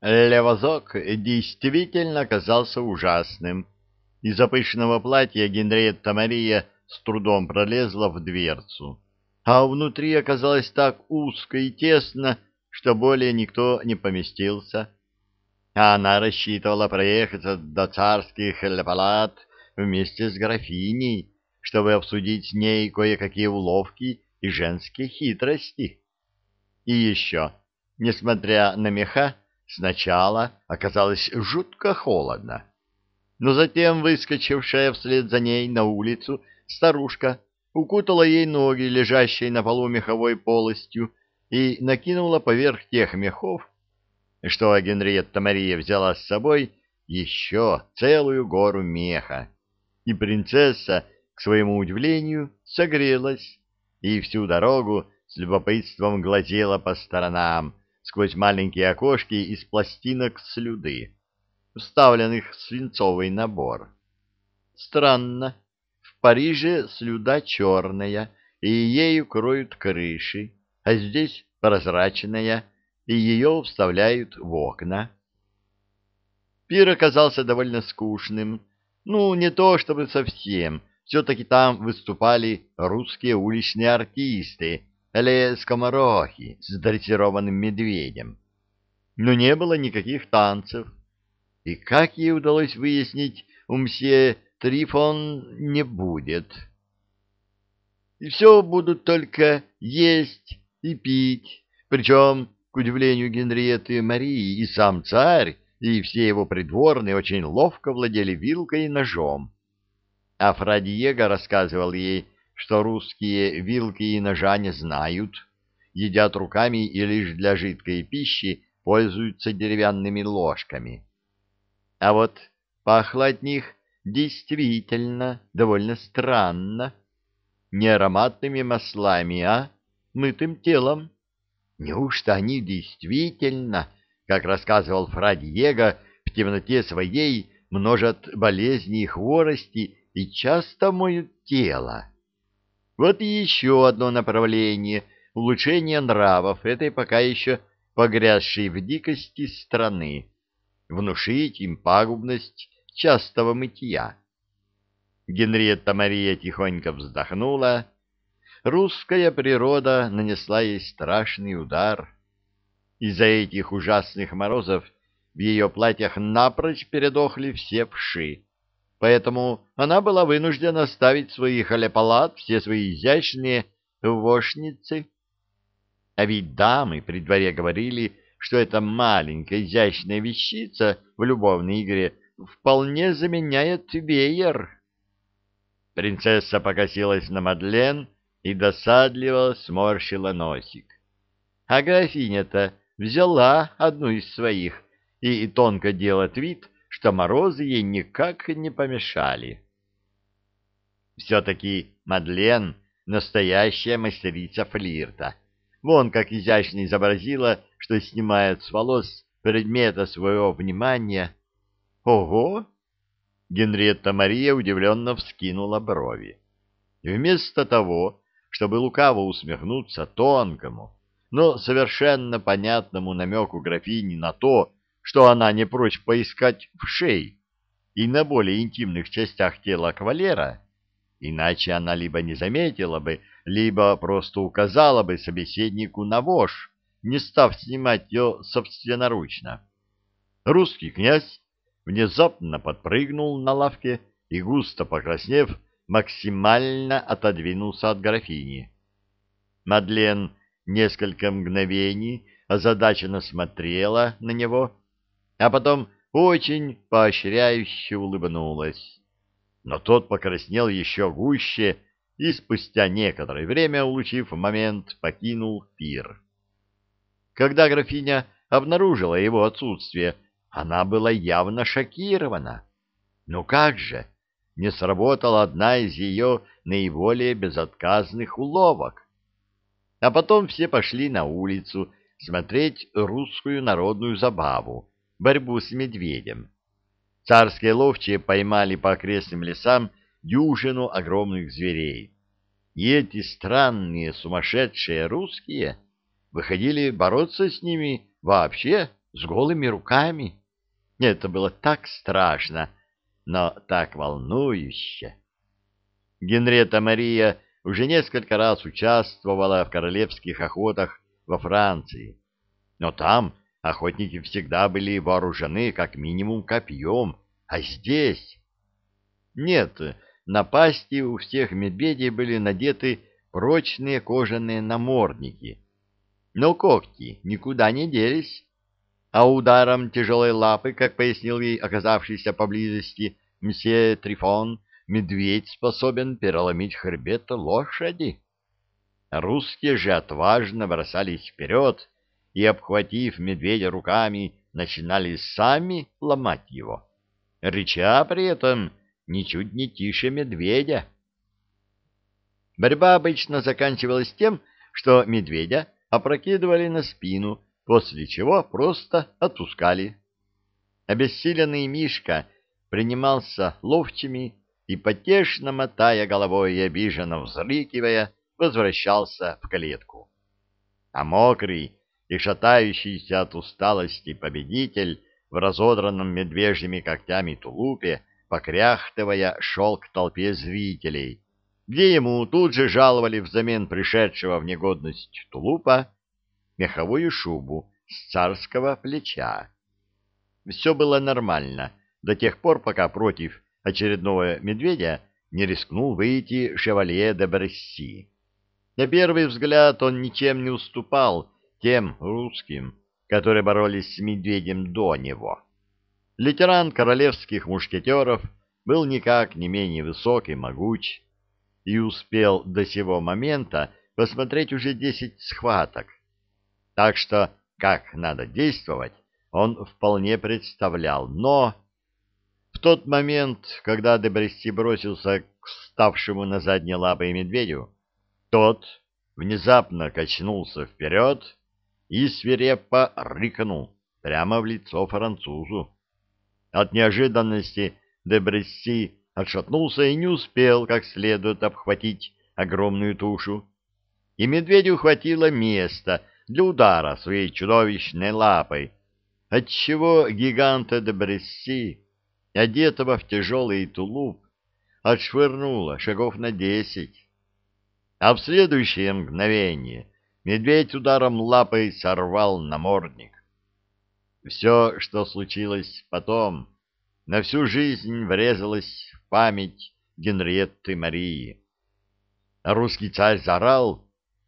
Левозок действительно оказался ужасным. Из-за пышного платья Генриетта Мария с трудом пролезла в дверцу, а внутри оказалось так узко и тесно, что более никто не поместился. А она рассчитывала проехаться до царских палат вместе с графиней, чтобы обсудить с ней кое-какие уловки и женские хитрости. И еще, несмотря на меха, Сначала оказалось жутко холодно, но затем выскочившая вслед за ней на улицу старушка укутала ей ноги, лежащие на полу меховой полостью, и накинула поверх тех мехов, что Генриетта Мария взяла с собой, еще целую гору меха. И принцесса, к своему удивлению, согрелась и всю дорогу с любопытством глазела по сторонам, сквозь маленькие окошки из пластинок слюды, вставленных в свинцовый набор. Странно, в Париже слюда черная, и ею кроют крыши, а здесь прозрачная, и ее вставляют в окна. Пир оказался довольно скучным. Ну, не то чтобы совсем. Все-таки там выступали русские уличные артисты, или скоморохи с дрессированным медведем. Но не было никаких танцев. И как ей удалось выяснить, у мсье Трифон не будет. И все будут только есть и пить, причем, к удивлению Генриетты Марии, и сам царь, и все его придворные очень ловко владели вилкой и ножом. А Фра Диего рассказывал ей, что русские вилки и ножа не знают, едят руками и лишь для жидкой пищи пользуются деревянными ложками. А вот пахло от них действительно довольно странно. Не ароматными маслами, а мытым телом. Неужто они действительно, как рассказывал Фра Диего, в темноте своей множат болезни и хворости и часто моют тело? Вот еще одно направление улучшения нравов этой пока еще погрязшей в дикости страны, внушить им пагубность частого мытья. Генриетта Мария тихонько вздохнула. Русская природа нанесла ей страшный удар. Из-за этих ужасных морозов в ее платьях напрочь передохли все вши, поэтому она была вынуждена ставить в своих аляпалат все свои изящные вошницы. А ведь дамы при дворе говорили, что эта маленькая изящная вещица в любовной игре вполне заменяет веер. Принцесса покосилась на Мадлен и досадливо сморщила носик. А графиня-то взяла одну из своих и тонко делает вид, что морозы ей никак не помешали. Все-таки Мадлен — настоящая мастерица флирта. Вон как изящно изобразила, что снимает с волос предмета своего внимания. Ого! Генриетта Мария удивленно вскинула брови. вместо того, чтобы лукаво усмехнуться тонкому, но совершенно понятному намеку графини на то, что она не прочь поискать в шее и на более интимных частях тела кавалера, иначе она либо не заметила бы, либо просто указала бы собеседнику на вож, не став снимать ее собственноручно. Русский князь внезапно подпрыгнул на лавке и, густо покраснев, максимально отодвинулся от графини. Мадлен несколько мгновений озадаченно смотрела на него, а потом очень поощряюще улыбнулась. Но тот покраснел еще гуще и спустя некоторое время, улучив момент, покинул пир. Когда графиня обнаружила его отсутствие, она была явно шокирована. Ну как же, не сработала одна из ее наиболее безотказных уловок. А потом все пошли на улицу смотреть русскую народную забаву, борьбу с медведем. Царские ловчие поймали по окрестным лесам дюжину огромных зверей. И эти странные сумасшедшие русские выходили бороться с ними вообще с голыми руками. Это было так страшно, но так волнующе. Генрета Мария уже несколько раз участвовала в королевских охотах во Франции, но там охотники всегда были вооружены как минимум копьем, а здесь... Нет, на пасти у всех медведей были надеты прочные кожаные намордники, но когти никуда не делись, а ударом тяжелой лапы, как пояснил ей оказавшийся поблизости мсье Трифон, медведь способен переломить хребет лошади. Русские же отважно бросались вперед и, обхватив медведя руками, начинали сами ломать его, рыча при этом ничуть не тише медведя. Борьба обычно заканчивалась тем, что медведя опрокидывали на спину, после чего просто отпускали. Обессиленный Мишка принимался ловчими и, потешно мотая головой и обиженно взрыкивая, возвращался в клетку. А мокрый и шатающийся от усталости победитель в разодранном медвежьими когтями тулупе, покряхтывая, шел к толпе зрителей, где ему тут же жаловали взамен пришедшего в негодность тулупа меховую шубу с царского плеча. Все было нормально до тех пор, пока против очередного медведя не рискнул выйти шевалье де Бресси. На первый взгляд он ничем не уступал тем русским, которые боролись с медведем до него. Лейтенант королевских мушкетеров был никак не менее высок и могуч, и успел до сего момента посмотреть уже десять схваток. Так что, как надо действовать, он вполне представлял, но в тот момент, когда Дебрести бросился к ставшему на задние лапы медведю, тот внезапно качнулся вперед и свирепо рыкнул прямо в лицо французу. От неожиданности Дебресси отшатнулся и не успел как следует обхватить огромную тушу. И медведю хватило места для удара своей чудовищной лапой, отчего гиганта Дебресси одетого в тяжелый тулуп, отшвырнуло шагов на десять. А в следующее мгновение медведь ударом лапой сорвал намордник. Все, что случилось потом, на всю жизнь врезалось в память Генриетты Марии. русский царь заорал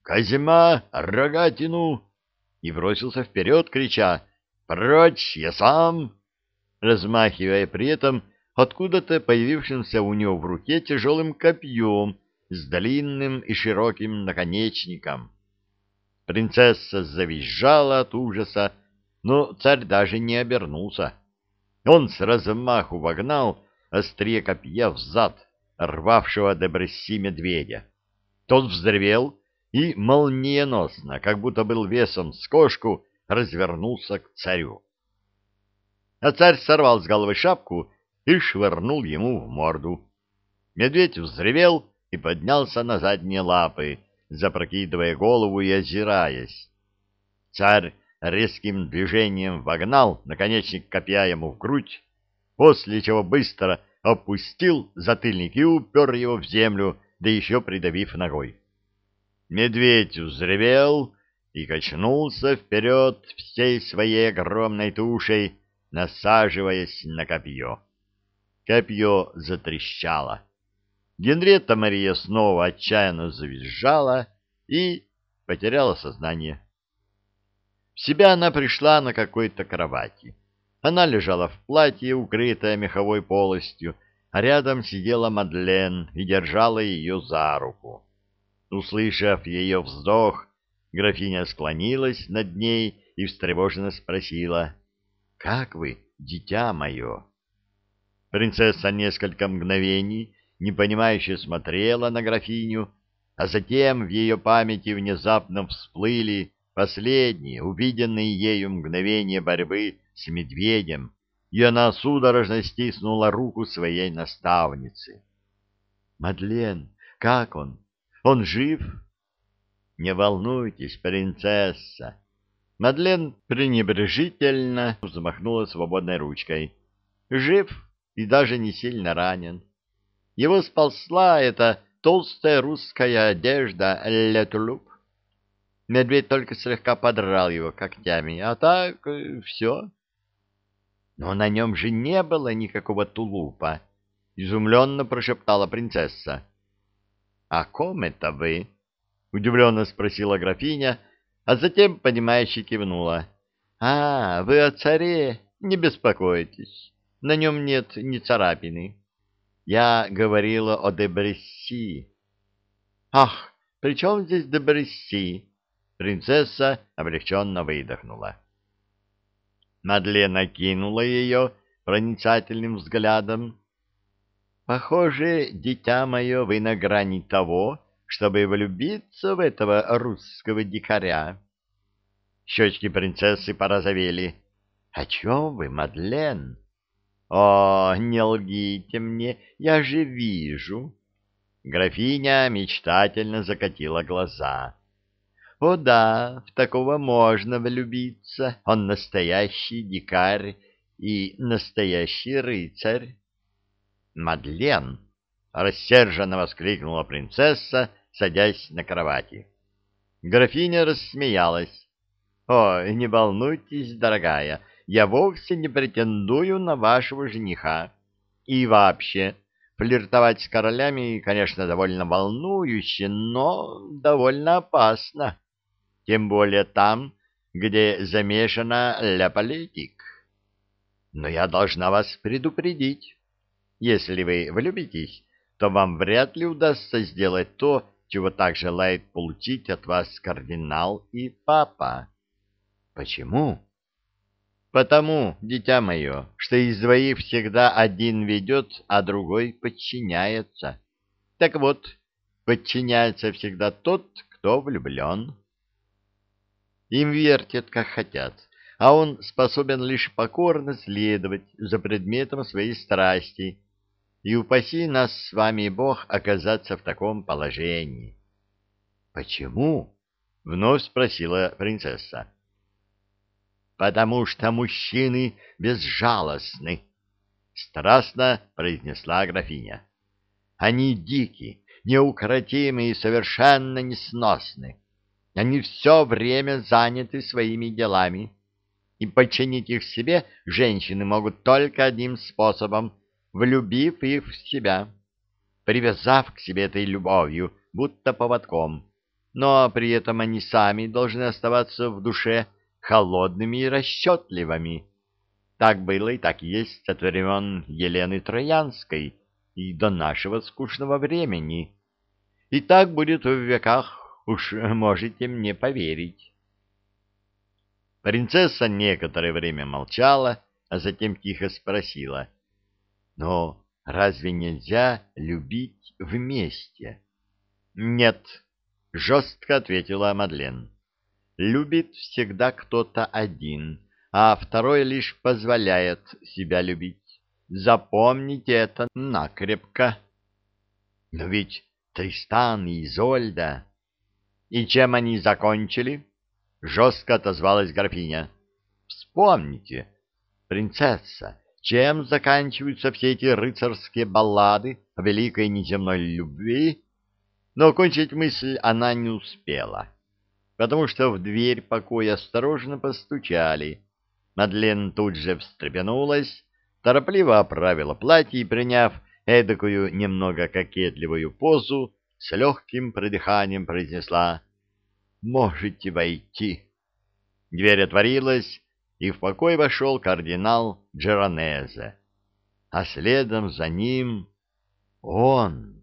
«Казима, рогатину!» и бросился вперед, крича «Прочь, я сам!» размахивая при этом откуда-то появившимся у него в руке тяжелым копьем с длинным и широким наконечником. Принцесса завизжала от ужаса, но царь даже не обернулся. Он с размаху вогнал острие копья в зад рвавшего до медведя. Тот взревел и молниеносно, как будто был весом с кошку, развернулся к царю а царь сорвал с головы шапку и швырнул ему в морду. Медведь взревел и поднялся на задние лапы, запрокидывая голову и озираясь. Царь резким движением вогнал наконечник копья ему в грудь, после чего быстро опустил затыльник и упер его в землю, да еще придавив ногой. Медведь взревел и качнулся вперед всей своей огромной тушей, насаживаясь на копье. Копье затрещало. Генрета Мария снова отчаянно завизжала и потеряла сознание. В себя она пришла на какой-то кровати. Она лежала в платье, укрытая меховой полостью, а рядом сидела Мадлен и держала ее за руку. Услышав ее вздох, графиня склонилась над ней и встревоженно спросила — как вы, дитя мое? Принцесса несколько мгновений непонимающе смотрела на графиню, а затем в ее памяти внезапно всплыли последние, увиденные ею мгновения борьбы с медведем, и она судорожно стиснула руку своей наставницы. «Мадлен, как он? Он жив?» «Не волнуйтесь, принцесса, Мадлен пренебрежительно взмахнула свободной ручкой. Жив и даже не сильно ранен. Его сползла эта толстая русская одежда летулуп. Медведь только слегка подрал его когтями, а так э, все. Но на нем же не было никакого тулупа, — изумленно прошептала принцесса. — О ком это вы? — удивленно спросила графиня, а затем, понимающе кивнула. — А, вы о царе? Не беспокойтесь, на нем нет ни царапины. Я говорила о Дебресси. — Ах, при чем здесь Дебресси? Принцесса облегченно выдохнула. Мадлена кинула ее проницательным взглядом. — Похоже, дитя мое, вы на грани того, чтобы влюбиться в этого русского дикаря. Щечки принцессы порозовели. — О чем вы, Мадлен? — О, не лгите мне, я же вижу. Графиня мечтательно закатила глаза. — О да, в такого можно влюбиться. Он настоящий дикарь и настоящий рыцарь. — Мадлен! — рассерженно воскликнула принцесса, садясь на кровати. Графиня рассмеялась. — Ой, не волнуйтесь, дорогая, я вовсе не претендую на вашего жениха. И вообще, флиртовать с королями, конечно, довольно волнующе, но довольно опасно. Тем более там, где замешана ля политик. Но я должна вас предупредить. Если вы влюбитесь, то вам вряд ли удастся сделать то, чего так желает получить от вас кардинал и папа. Почему? Потому, дитя мое, что из двоих всегда один ведет, а другой подчиняется. Так вот, подчиняется всегда тот, кто влюблен. Им вертят, как хотят, а он способен лишь покорно следовать за предметом своей страсти, и упаси нас с вами, Бог, оказаться в таком положении. — Почему? — вновь спросила принцесса. — Потому что мужчины безжалостны, — страстно произнесла графиня. — Они дики, неукротимы и совершенно несносны. Они все время заняты своими делами, и подчинить их себе женщины могут только одним способом — влюбив их в себя, привязав к себе этой любовью, будто поводком, но при этом они сами должны оставаться в душе холодными и расчетливыми. Так было и так есть от времен Елены Троянской и до нашего скучного времени. И так будет в веках, уж можете мне поверить. Принцесса некоторое время молчала, а затем тихо спросила — но разве нельзя любить вместе? Нет, жестко ответила Мадлен. Любит всегда кто-то один, а второй лишь позволяет себя любить. Запомните это накрепко. Но ведь Тристан и Изольда... И чем они закончили? Жестко отозвалась графиня. Вспомните, принцесса, чем заканчиваются все эти рыцарские баллады о великой неземной любви? Но окончить мысль она не успела, потому что в дверь покоя осторожно постучали. Мадлен тут же встрепенулась, торопливо оправила платье и, приняв эдакую немного кокетливую позу, с легким придыханием произнесла «Можете войти». Дверь отворилась, и в покой вошел кардинал Джеронезе, а следом за ним он.